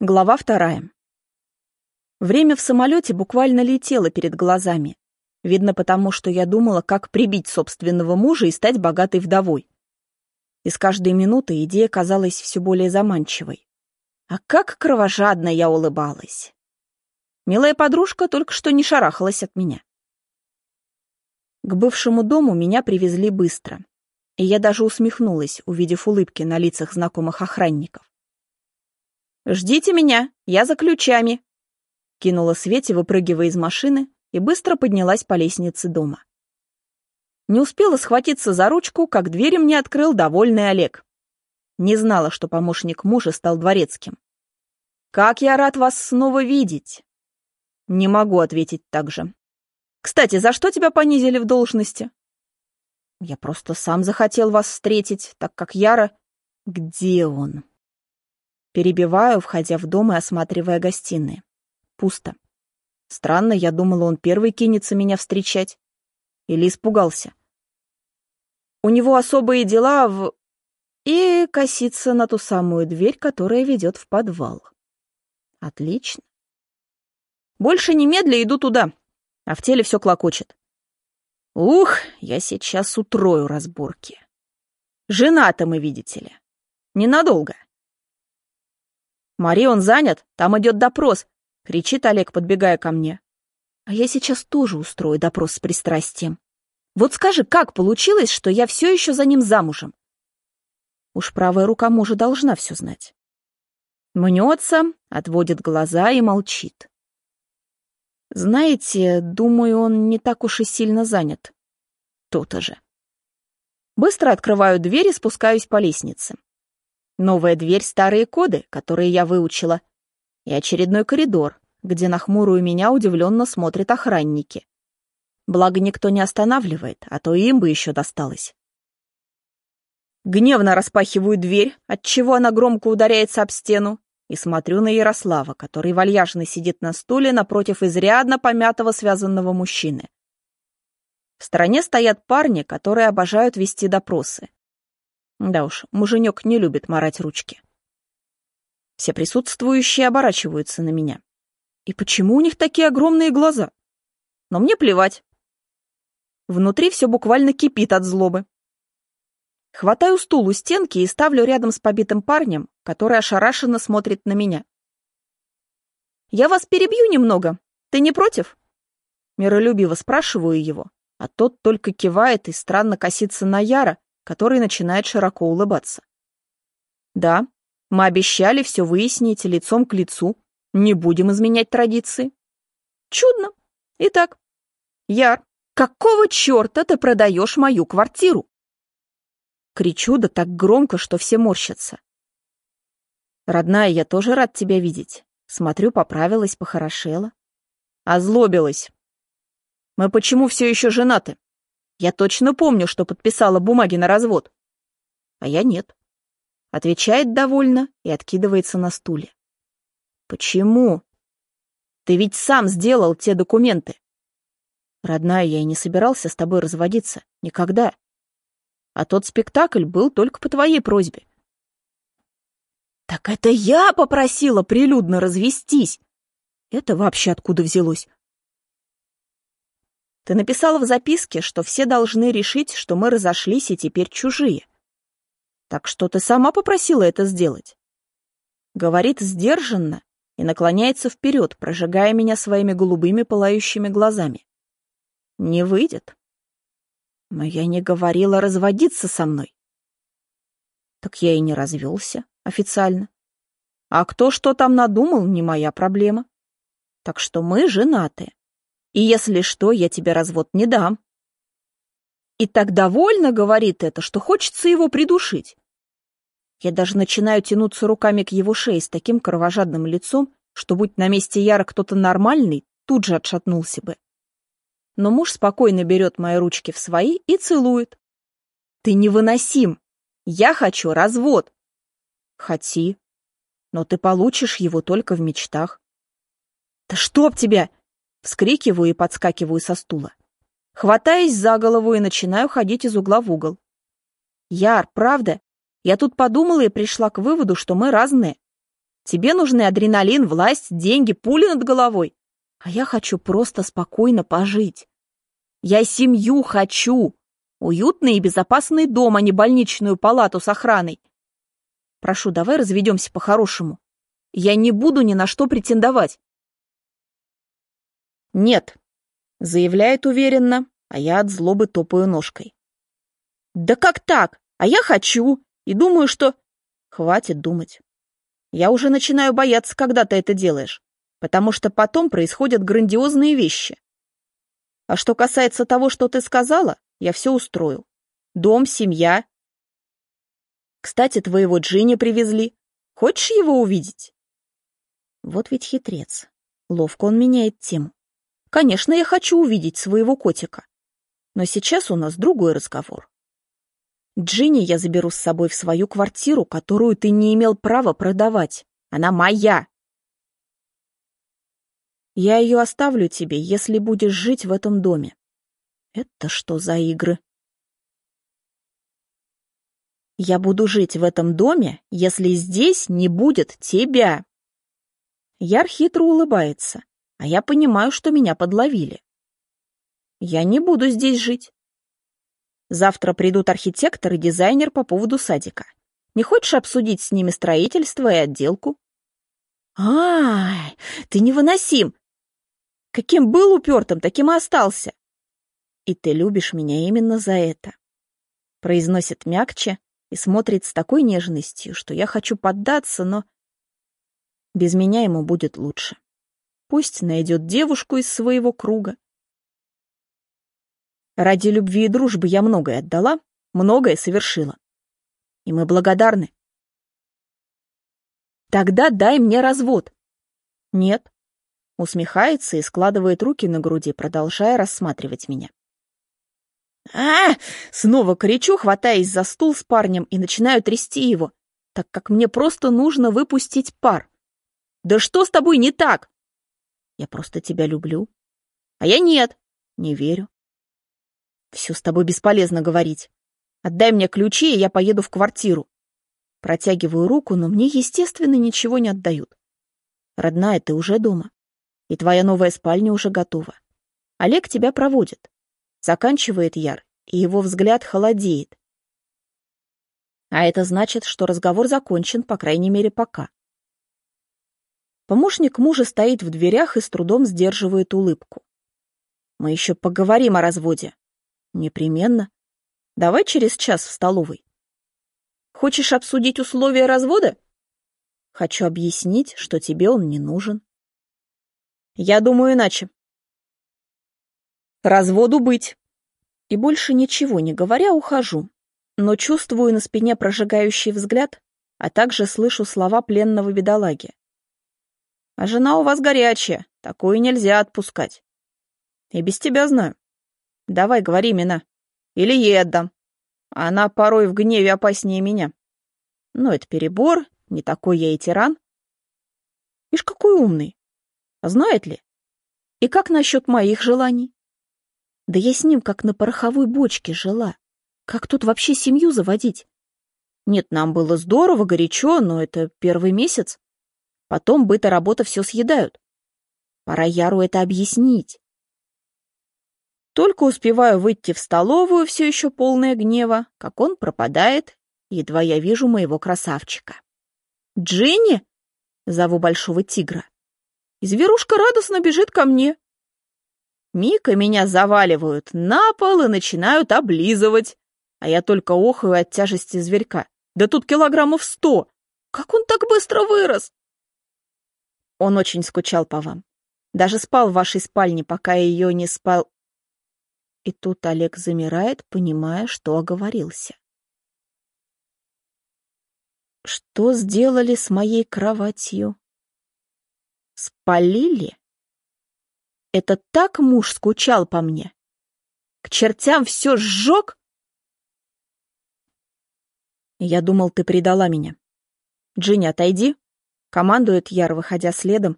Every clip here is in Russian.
Глава вторая. Время в самолете буквально летело перед глазами. Видно потому, что я думала, как прибить собственного мужа и стать богатой вдовой. И с каждой минутой идея казалась все более заманчивой. А как кровожадно я улыбалась. Милая подружка только что не шарахалась от меня. К бывшему дому меня привезли быстро. И я даже усмехнулась, увидев улыбки на лицах знакомых охранников. «Ждите меня, я за ключами!» Кинула Свете, выпрыгивая из машины, и быстро поднялась по лестнице дома. Не успела схватиться за ручку, как дверь мне открыл довольный Олег. Не знала, что помощник мужа стал дворецким. «Как я рад вас снова видеть!» Не могу ответить так же. «Кстати, за что тебя понизили в должности?» «Я просто сам захотел вас встретить, так как Яра...» «Где он?» Перебиваю, входя в дом и осматривая гостиные. Пусто. Странно, я думала, он первый кинется меня встречать. Или испугался. У него особые дела в... И косится на ту самую дверь, которая ведет в подвал. Отлично. Больше немедля иду туда, а в теле все клокочет. Ух, я сейчас утрою разборки. Жена-то мы, видите ли. Ненадолго. «Мари, он занят, там идет допрос», — кричит Олег, подбегая ко мне. «А я сейчас тоже устрою допрос с пристрастием. Вот скажи, как получилось, что я все еще за ним замужем?» Уж правая рука мужа должна все знать. Мнется, отводит глаза и молчит. Знаете, думаю, он не так уж и сильно занят. То-то же. Быстро открываю дверь и спускаюсь по лестнице. Новая дверь — старые коды, которые я выучила. И очередной коридор, где на хмурую меня удивленно смотрят охранники. Благо, никто не останавливает, а то им бы еще досталось. Гневно распахиваю дверь, отчего она громко ударяется об стену, и смотрю на Ярослава, который вальяжно сидит на стуле напротив изрядно помятого связанного мужчины. В стороне стоят парни, которые обожают вести допросы. Да уж, муженек не любит марать ручки. Все присутствующие оборачиваются на меня. И почему у них такие огромные глаза? Но мне плевать. Внутри все буквально кипит от злобы. Хватаю стул у стенки и ставлю рядом с побитым парнем, который ошарашенно смотрит на меня. «Я вас перебью немного. Ты не против?» Миролюбиво спрашиваю его, а тот только кивает и странно косится на Яра, который начинает широко улыбаться. Да, мы обещали все выяснить лицом к лицу. Не будем изменять традиции. Чудно. Итак, Яр, какого черта ты продаешь мою квартиру? Кричу да так громко, что все морщатся. Родная, я тоже рад тебя видеть. Смотрю, поправилась, похорошела. Озлобилась. Мы почему все еще женаты? Я точно помню, что подписала бумаги на развод. А я нет. Отвечает довольно и откидывается на стуле. Почему? Ты ведь сам сделал те документы. Родная, я и не собирался с тобой разводиться. Никогда. А тот спектакль был только по твоей просьбе. Так это я попросила прилюдно развестись. Это вообще откуда взялось? Ты написала в записке, что все должны решить, что мы разошлись и теперь чужие. Так что ты сама попросила это сделать. Говорит сдержанно и наклоняется вперед, прожигая меня своими голубыми пылающими глазами. Не выйдет. Но я не говорила разводиться со мной. Так я и не развелся официально. А кто что там надумал, не моя проблема. Так что мы женаты. И если что, я тебе развод не дам. И так довольно говорит это, что хочется его придушить. Я даже начинаю тянуться руками к его шее с таким кровожадным лицом, что, будь на месте Яра кто-то нормальный, тут же отшатнулся бы. Но муж спокойно берет мои ручки в свои и целует. «Ты невыносим! Я хочу развод!» «Хоти, но ты получишь его только в мечтах». «Да чтоб тебя!» Вскрикиваю и подскакиваю со стула. Хватаюсь за голову и начинаю ходить из угла в угол. Яр, правда? Я тут подумала и пришла к выводу, что мы разные. Тебе нужны адреналин, власть, деньги, пули над головой. А я хочу просто спокойно пожить. Я семью хочу. Уютный и безопасный дом, а не больничную палату с охраной. Прошу, давай разведемся по-хорошему. Я не буду ни на что претендовать. Нет, заявляет уверенно, а я от злобы топаю ножкой. Да как так? А я хочу. И думаю, что... Хватит думать. Я уже начинаю бояться, когда ты это делаешь, потому что потом происходят грандиозные вещи. А что касается того, что ты сказала, я все устрою. Дом, семья. Кстати, твоего Джинни привезли. Хочешь его увидеть? Вот ведь хитрец. Ловко он меняет тему. Конечно, я хочу увидеть своего котика. Но сейчас у нас другой разговор. Джинни я заберу с собой в свою квартиру, которую ты не имел права продавать. Она моя. Я ее оставлю тебе, если будешь жить в этом доме. Это что за игры? Я буду жить в этом доме, если здесь не будет тебя. Яр хитро улыбается, а я понимаю, что меня подловили. Я не буду здесь жить. Завтра придут архитектор и дизайнер по поводу садика. Не хочешь обсудить с ними строительство и отделку? Ай, ты невыносим! Каким был упертым, таким и остался. И ты любишь меня именно за это. Произносит мягче и смотрит с такой нежностью, что я хочу поддаться, но... Без меня ему будет лучше. Пусть найдет девушку из своего круга, Ради любви и дружбы я многое отдала, многое совершила. И мы благодарны. Тогда дай мне развод. Нет. Усмехается и складывает руки на груди, продолжая рассматривать меня. а, -а, -а Снова кричу, хватаясь за стул с парнем и начинаю трясти его, так как мне просто нужно выпустить пар. Да что с тобой не так? Я просто тебя люблю. А я нет, не верю. Все с тобой бесполезно говорить. Отдай мне ключи, и я поеду в квартиру. Протягиваю руку, но мне, естественно, ничего не отдают. Родная, ты уже дома. И твоя новая спальня уже готова. Олег тебя проводит. Заканчивает Яр, и его взгляд холодеет. А это значит, что разговор закончен, по крайней мере, пока. Помощник мужа стоит в дверях и с трудом сдерживает улыбку. Мы еще поговорим о разводе. Непременно. Давай через час в столовой. Хочешь обсудить условия развода? Хочу объяснить, что тебе он не нужен. Я думаю иначе. Разводу быть. И больше ничего не говоря, ухожу. Но чувствую на спине прожигающий взгляд, а также слышу слова пленного бедолаги. А жена у вас горячая, такую нельзя отпускать. И без тебя знаю. Давай, говори имена. Или ей отдам. Она порой в гневе опаснее меня. Но это перебор, не такой я и тиран. Ишь, какой умный. Знает ли? И как насчет моих желаний? Да я с ним как на пороховой бочке жила. Как тут вообще семью заводить? Нет, нам было здорово, горячо, но это первый месяц. Потом быт и работа все съедают. Пора Яру это объяснить. Только успеваю выйти в столовую, все еще полная гнева, как он пропадает, едва я вижу моего красавчика. «Джинни!» — зову большого тигра. И зверушка радостно бежит ко мне. Мика меня заваливают на пол и начинают облизывать, а я только охаю от тяжести зверька. Да тут килограммов сто! Как он так быстро вырос? Он очень скучал по вам. Даже спал в вашей спальне, пока ее не спал и тут Олег замирает, понимая, что оговорился. Что сделали с моей кроватью? Спалили? Это так муж скучал по мне? К чертям все сжег? Я думал, ты предала меня. Джинни, отойди. Командует Яр, выходя следом,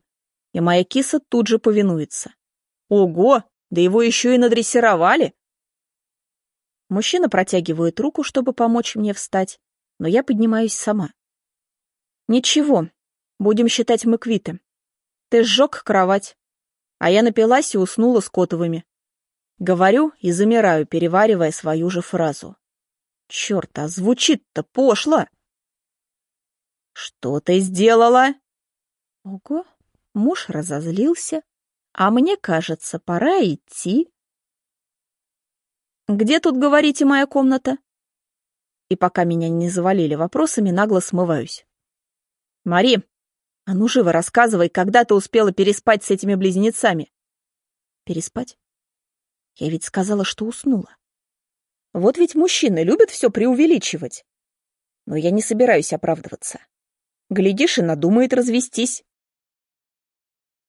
и моя киса тут же повинуется. Ого, да его еще и надрессировали. Мужчина протягивает руку, чтобы помочь мне встать, но я поднимаюсь сама. Ничего, Будем считать мы квиты. Ты сжег кровать, а я напилась и уснула с Котовыми. Говорю и замираю, переваривая свою же фразу. Черт, а звучит-то пошло. Что ты сделала? Ого, муж разозлился, а мне кажется, пора идти. Где тут, говорите, моя комната? И пока меня не завалили вопросами, нагло смываюсь. Мари, а ну живо рассказывай, когда ты успела переспать с этими близнецами? Переспать? Я ведь сказала, что уснула. Вот ведь мужчины любят все преувеличивать. Но я не собираюсь оправдываться. Глядишь, и надумает развестись.